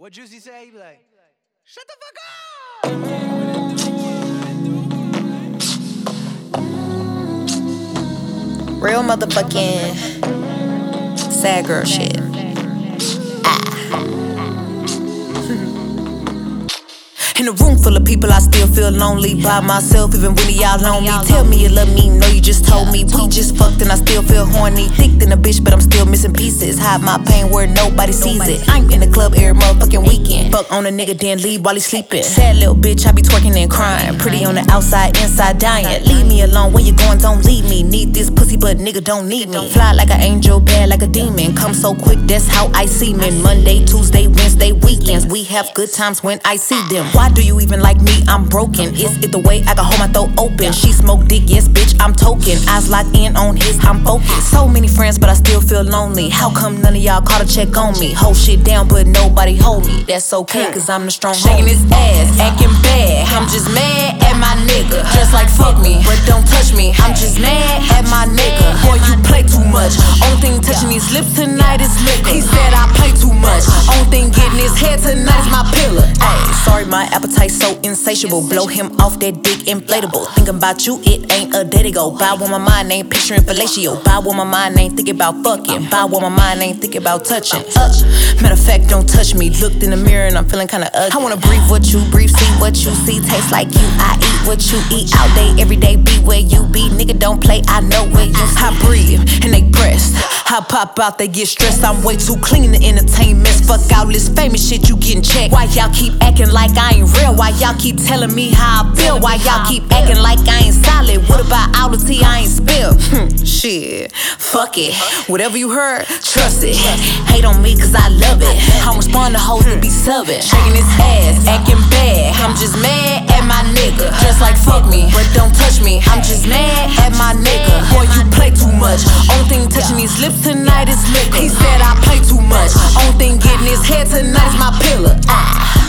What Juicy say? He be like, shut the fuck up! Real motherfucking sad girl shit. Ah. In a room full of people, I still feel lonely by myself, even when y'all on me. Tell me you love me, no, you just told me. We just fucked and I still feel horny. Thick than a bitch, but I'm still pieces. Hide my pain where nobody sees it. I'm in the club every motherfucking weekend. Fuck on a nigga, then leave while he sleeping. Sad little bitch, I be twerking and crying. Pretty on the outside, inside dying. Leave me alone, where you going, don't leave me. Need this pussy, but nigga don't need me. Fly like an angel, bad like a demon. Come so quick, that's how I see men. Monday, Tuesday, Wednesday, weekends. We have good times when I see them. Ah. Why do you even like me? I'm broken. Is it the way I can hold my throat open? She smoke dick, yes, bitch, I'm token. Eyes locked in on his, I'm focused. So many friends, but I still feel lonely. How come none of y'all call to check on me? Hold shit down, but nobody hold me. That's okay, cause I'm the strong one. Shaking his ass, acting bad. I'm just mad at my nigga. Just like fuck me, but don't touch me. I'm just mad at my nigga. Boy, you play too much. Only thing touching these lips tonight is liquor. He said I play too much. Only thing getting his head tonight is my pillar. Ay, sorry, my appetite's so insatiable. Blow him off that dick inflatable. Thinking about you, it ain't a day to go. Buy when my mind ain't picturing fellatio. Buy when my mind ain't thinking about fucking. Buy when my mind ain't thinking about touching. Uh, matter of fact, don't touch me. Looked in the mirror and I'm feeling kinda ugly. I wanna breathe what you breathe, see what you see. Taste like you. I eat what you eat. All day, every day, be where you be. Nigga, don't play. I know where you. I breathe and they breast. I pop out, they get stressed. I'm way too clean to entertain mess. Fuck all this famous shit, you getting checked. Why y'all keep acting like I ain't real? Why y'all keep telling me how I feel? Why y'all keep acting like I ain't solid? What about all the tea I ain't spilled? Hmm, shit, fuck it. Whatever you heard, trust it. Hate on me cause I love it. I respond to hoes that be subbing. Shaking his ass, acting bad. I'm just mad at my nigga. Just like fuck me, but don't touch me. Lips tonight is liquor. He said I play too much. Only thing getting his head tonight is my pillar. Ah.